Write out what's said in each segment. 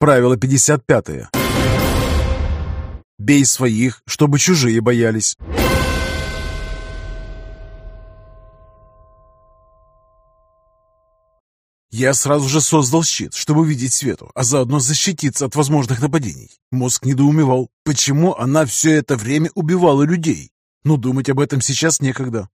Правило 55. Бей своих, чтобы чужие боялись. Я сразу же создал щит, чтобы увидеть Свету, а заодно защититься от возможных нападений. Мозг недоумевал, почему она все это время убивала людей. Но думать об этом сейчас некогда.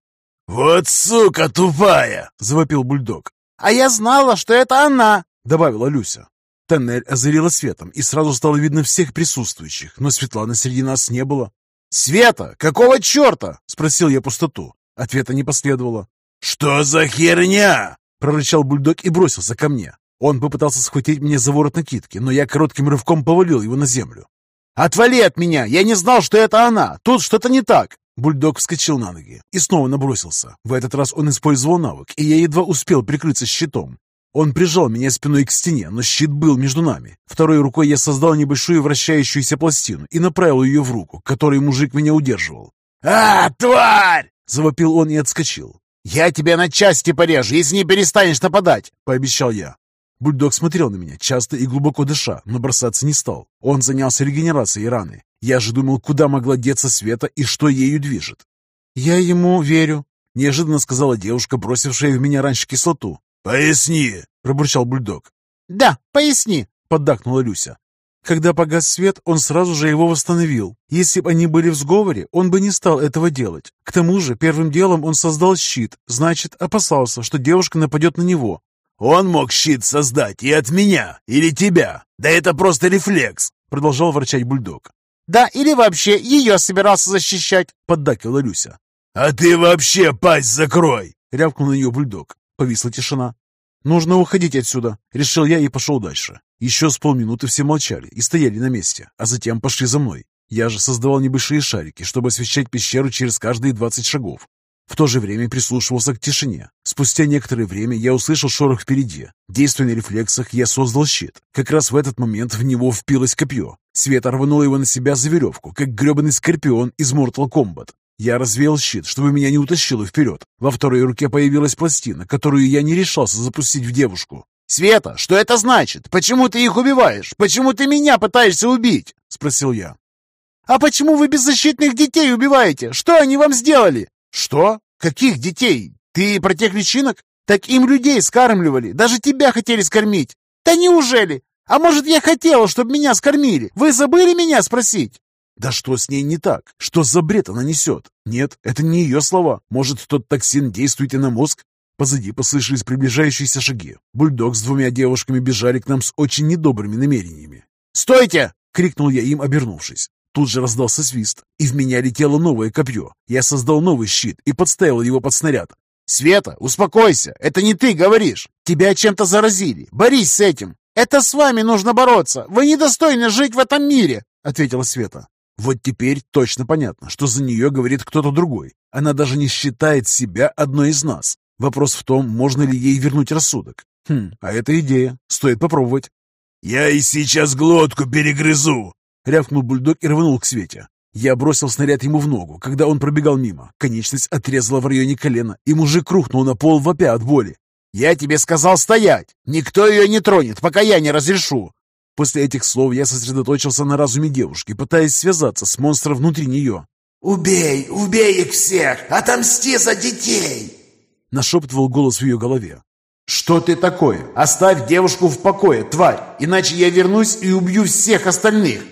«Вот сука тупая!» — завопил бульдог. «А я знала, что это она!» — добавила Люся. Тоннель озарила светом, и сразу стало видно всех присутствующих, но Светланы среди нас не было. «Света, какого черта?» — спросил я пустоту. Ответа не последовало. «Что за херня?» — прорычал бульдог и бросился ко мне. Он попытался схватить меня за ворот накидки, но я коротким рывком повалил его на землю. «Отвали от меня! Я не знал, что это она! Тут что-то не так!» Бульдог вскочил на ноги и снова набросился. В этот раз он использовал навык, и я едва успел прикрыться щитом. Он прижал меня спиной к стене, но щит был между нами. Второй рукой я создал небольшую вращающуюся пластину и направил ее в руку, которой мужик меня удерживал. «А, тварь!» — завопил он и отскочил. «Я тебя на части порежу, если не перестанешь нападать!» — пообещал я. Бульдог смотрел на меня, часто и глубоко дыша, но бросаться не стал. Он занялся регенерацией раны. Я же думал, куда могла деться Света и что ею движет. «Я ему верю», — неожиданно сказала девушка, бросившая в меня раньше кислоту. «Поясни!» — пробурчал бульдог. «Да, поясни!» — поддакнула Люся. Когда погас свет, он сразу же его восстановил. Если бы они были в сговоре, он бы не стал этого делать. К тому же, первым делом он создал щит, значит, опасался, что девушка нападет на него. «Он мог щит создать и от меня, или тебя. Да это просто рефлекс!» — продолжал ворчать бульдог. «Да, или вообще ее собирался защищать!» — поддакивала Люся. «А ты вообще пасть закрой!» — рявкнул на нее бульдог. Повисла тишина. «Нужно уходить отсюда», — решил я и пошел дальше. Еще с полминуты все молчали и стояли на месте, а затем пошли за мной. Я же создавал небольшие шарики, чтобы освещать пещеру через каждые 20 шагов. В то же время прислушивался к тишине. Спустя некоторое время я услышал шорох впереди. Действуя на рефлексах, я создал щит. Как раз в этот момент в него впилось копье. Света рванула его на себя за веревку, как гребаный скорпион из Mortal Kombat. Я развеял щит, чтобы меня не утащило вперед. Во второй руке появилась пластина, которую я не решался запустить в девушку. «Света, что это значит? Почему ты их убиваешь? Почему ты меня пытаешься убить?» — спросил я. «А почему вы беззащитных детей убиваете? Что они вам сделали?» «Что? Каких детей? Ты про тех личинок? Так им людей скармливали, даже тебя хотели скормить. Да неужели? А может, я хотела, чтобы меня скормили? Вы забыли меня спросить?» Да что с ней не так? Что за бред она несет? Нет, это не ее слова. Может, тот токсин действует и на мозг? Позади послышались приближающиеся шаги. Бульдог с двумя девушками бежали к нам с очень недобрыми намерениями. «Стойте!» — крикнул я им, обернувшись. Тут же раздался свист, и в меня летело новое копье. Я создал новый щит и подставил его под снаряд. «Света, успокойся! Это не ты говоришь! Тебя чем-то заразили! Борись с этим! Это с вами нужно бороться! Вы недостойны жить в этом мире!» — ответила Света. Вот теперь точно понятно, что за нее говорит кто-то другой. Она даже не считает себя одной из нас. Вопрос в том, можно ли ей вернуть рассудок. Хм, а это идея. Стоит попробовать. «Я и сейчас глотку перегрызу!» Рявкнул бульдог и рванул к Свете. Я бросил снаряд ему в ногу, когда он пробегал мимо. Конечность отрезала в районе колена, и мужик рухнул на пол вопя от боли. «Я тебе сказал стоять! Никто ее не тронет, пока я не разрешу!» После этих слов я сосредоточился на разуме девушки, пытаясь связаться с монстром внутри нее. «Убей! Убей их всех! Отомсти за детей!» Нашептывал голос в ее голове. «Что ты такое? Оставь девушку в покое, тварь! Иначе я вернусь и убью всех остальных!»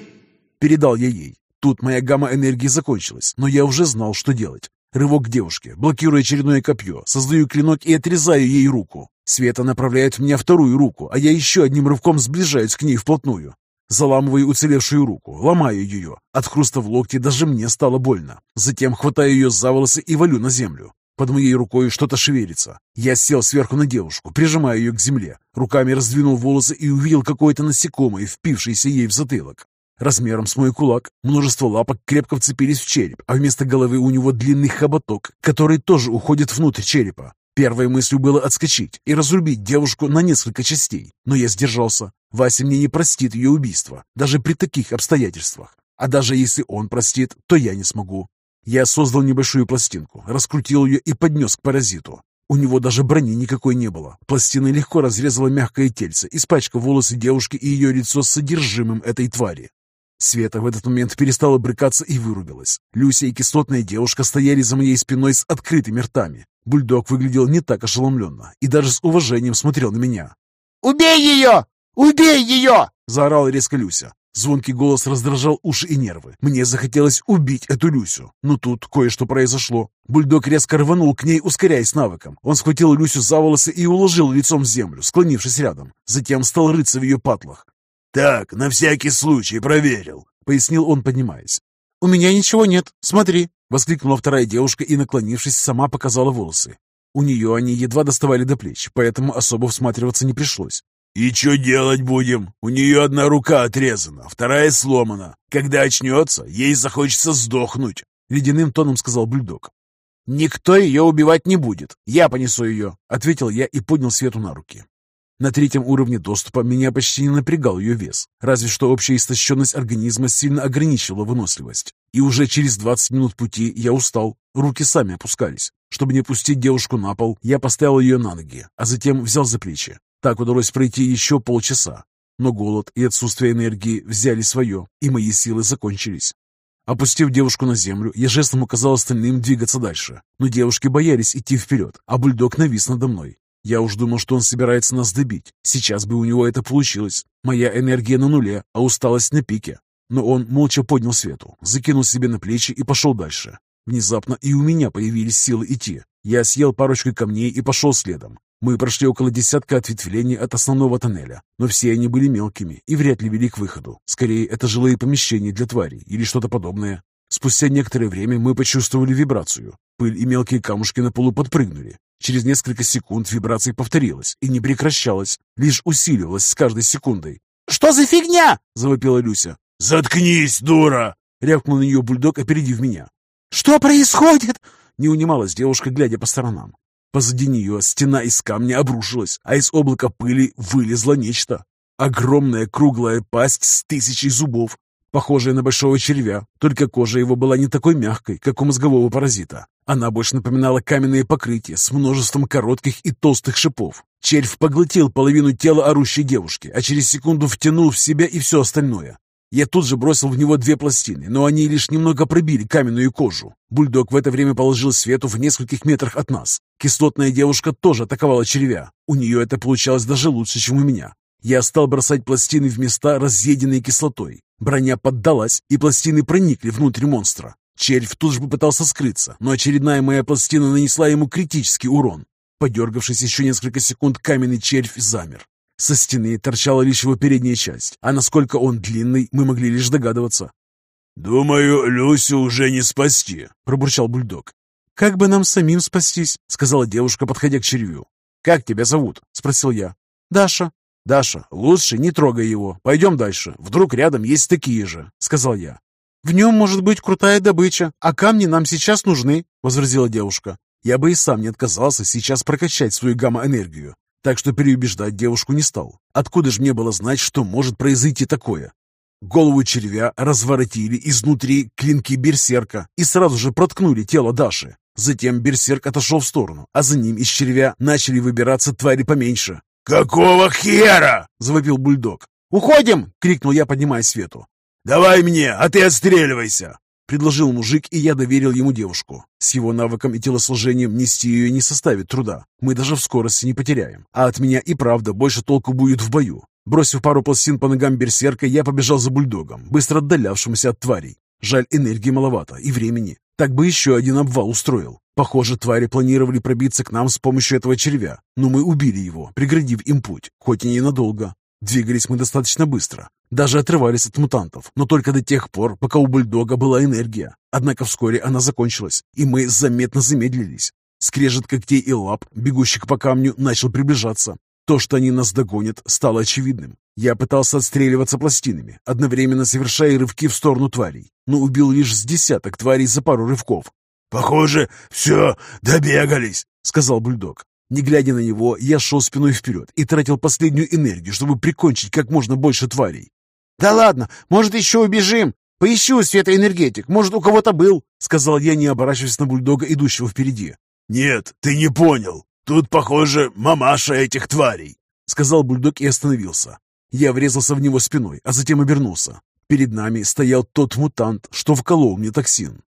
Передал я ей. Тут моя гамма энергии закончилась, но я уже знал, что делать. Рывок к девушке, блокируя очередное копье, создаю клинок и отрезаю ей руку. Света направляет меня вторую руку, а я еще одним рывком сближаюсь к ней вплотную. Заламываю уцелевшую руку, ломаю ее. От хруста в локте даже мне стало больно. Затем хватаю ее за волосы и валю на землю. Под моей рукой что-то шевелится. Я сел сверху на девушку, прижимая ее к земле. Руками раздвинул волосы и увидел какое-то насекомое, впившееся ей в затылок. Размером с мой кулак, множество лапок крепко вцепились в череп, а вместо головы у него длинный хоботок, который тоже уходит внутрь черепа. Первой мыслью было отскочить и разрубить девушку на несколько частей, но я сдержался. Вася мне не простит ее убийство, даже при таких обстоятельствах. А даже если он простит, то я не смогу. Я создал небольшую пластинку, раскрутил ее и поднес к паразиту. У него даже брони никакой не было. Пластина легко разрезала мягкое тельце, испачкав волосы девушки и ее лицо содержимым этой твари. Света в этот момент перестала брыкаться и вырубилась. Люся и кислотная девушка стояли за моей спиной с открытыми ртами. Бульдог выглядел не так ошеломленно и даже с уважением смотрел на меня. «Убей ее! Убей ее!» — заорал резко Люся. Звонкий голос раздражал уши и нервы. Мне захотелось убить эту Люсю. Но тут кое-что произошло. Бульдог резко рванул к ней, ускоряясь навыком. Он схватил Люсю за волосы и уложил лицом в землю, склонившись рядом. Затем стал рыться в ее патлах. «Так, на всякий случай проверил», — пояснил он, поднимаясь. «У меня ничего нет, смотри», — воскликнула вторая девушка и, наклонившись, сама показала волосы. У нее они едва доставали до плеч, поэтому особо всматриваться не пришлось. «И что делать будем? У нее одна рука отрезана, вторая сломана. Когда очнется, ей захочется сдохнуть», — ледяным тоном сказал бульдог. «Никто ее убивать не будет. Я понесу ее», — ответил я и поднял Свету на руки. На третьем уровне доступа меня почти не напрягал ее вес, разве что общая истощенность организма сильно ограничивала выносливость. И уже через 20 минут пути я устал, руки сами опускались. Чтобы не пустить девушку на пол, я поставил ее на ноги, а затем взял за плечи. Так удалось пройти еще полчаса. Но голод и отсутствие энергии взяли свое, и мои силы закончились. Опустив девушку на землю, я жестом указал остальным двигаться дальше. Но девушки боялись идти вперед, а бульдог навис надо мной. Я уж думал, что он собирается нас добить. Сейчас бы у него это получилось. Моя энергия на нуле, а усталость на пике. Но он молча поднял свету, закинул себе на плечи и пошел дальше. Внезапно и у меня появились силы идти. Я съел парочку камней и пошел следом. Мы прошли около десятка ответвлений от основного тоннеля, но все они были мелкими и вряд ли вели к выходу. Скорее, это жилые помещения для тварей или что-то подобное. Спустя некоторое время мы почувствовали вибрацию. Пыль и мелкие камушки на полу подпрыгнули. Через несколько секунд вибрация повторилась и не прекращалась, лишь усиливалась с каждой секундой. «Что за фигня?» — завопила Люся. «Заткнись, дура!» — рявкнул на нее бульдог, опередив меня. «Что происходит?» — не унималась девушка, глядя по сторонам. Позади нее стена из камня обрушилась, а из облака пыли вылезло нечто. Огромная круглая пасть с тысячей зубов, похожая на большого червя, только кожа его была не такой мягкой, как у мозгового паразита. Она больше напоминала каменное покрытие с множеством коротких и толстых шипов. Червь поглотил половину тела орущей девушки, а через секунду втянул в себя и все остальное. Я тут же бросил в него две пластины, но они лишь немного пробили каменную кожу. Бульдог в это время положил свету в нескольких метрах от нас. Кислотная девушка тоже атаковала червя. У нее это получалось даже лучше, чем у меня. Я стал бросать пластины в места, разъеденные кислотой. Броня поддалась, и пластины проникли внутрь монстра. Червь тут же попытался скрыться, но очередная моя пластина нанесла ему критический урон. Подергавшись еще несколько секунд, каменный червь замер. Со стены торчала лишь его передняя часть, а насколько он длинный, мы могли лишь догадываться. «Думаю, Люсю уже не спасти», — пробурчал бульдог. «Как бы нам самим спастись?» — сказала девушка, подходя к червю. «Как тебя зовут?» — спросил я. «Даша». «Даша, лучше не трогай его. Пойдем дальше. Вдруг рядом есть такие же», — сказал я. «В нем может быть крутая добыча, а камни нам сейчас нужны», — возразила девушка. Я бы и сам не отказался сейчас прокачать свою гамма-энергию, так что переубеждать девушку не стал. Откуда же мне было знать, что может произойти такое? Голову червя разворотили изнутри клинки берсерка и сразу же проткнули тело Даши. Затем берсерк отошел в сторону, а за ним из червя начали выбираться твари поменьше. «Какого хера?» — завопил бульдог. «Уходим!» — крикнул я, поднимая свету. «Давай мне, а ты отстреливайся!» — предложил мужик, и я доверил ему девушку. С его навыком и телосложением нести ее не составит труда. Мы даже в скорости не потеряем. А от меня и правда больше толку будет в бою. Бросив пару пластин по ногам берсерка, я побежал за бульдогом, быстро отдалявшимся от тварей. Жаль, энергии маловато и времени. Так бы еще один обвал устроил. Похоже, твари планировали пробиться к нам с помощью этого червя, но мы убили его, преградив им путь, хоть и ненадолго. Двигались мы достаточно быстро, даже отрывались от мутантов, но только до тех пор, пока у бульдога была энергия. Однако вскоре она закончилась, и мы заметно замедлились. Скрежет когтей и лап, бегущих по камню, начал приближаться. То, что они нас догонят, стало очевидным. Я пытался отстреливаться пластинами, одновременно совершая рывки в сторону тварей, но убил лишь с десяток тварей за пару рывков. «Похоже, все, добегались», — сказал бульдог. Не глядя на него, я шел спиной вперед и тратил последнюю энергию, чтобы прикончить как можно больше тварей. «Да ладно, может, еще убежим? Поищу светоэнергетик, может, у кого-то был», — сказал я, не оборачиваясь на бульдога, идущего впереди. «Нет, ты не понял. Тут, похоже, мамаша этих тварей», — сказал бульдог и остановился. Я врезался в него спиной, а затем обернулся. Перед нами стоял тот мутант, что вколол мне токсин.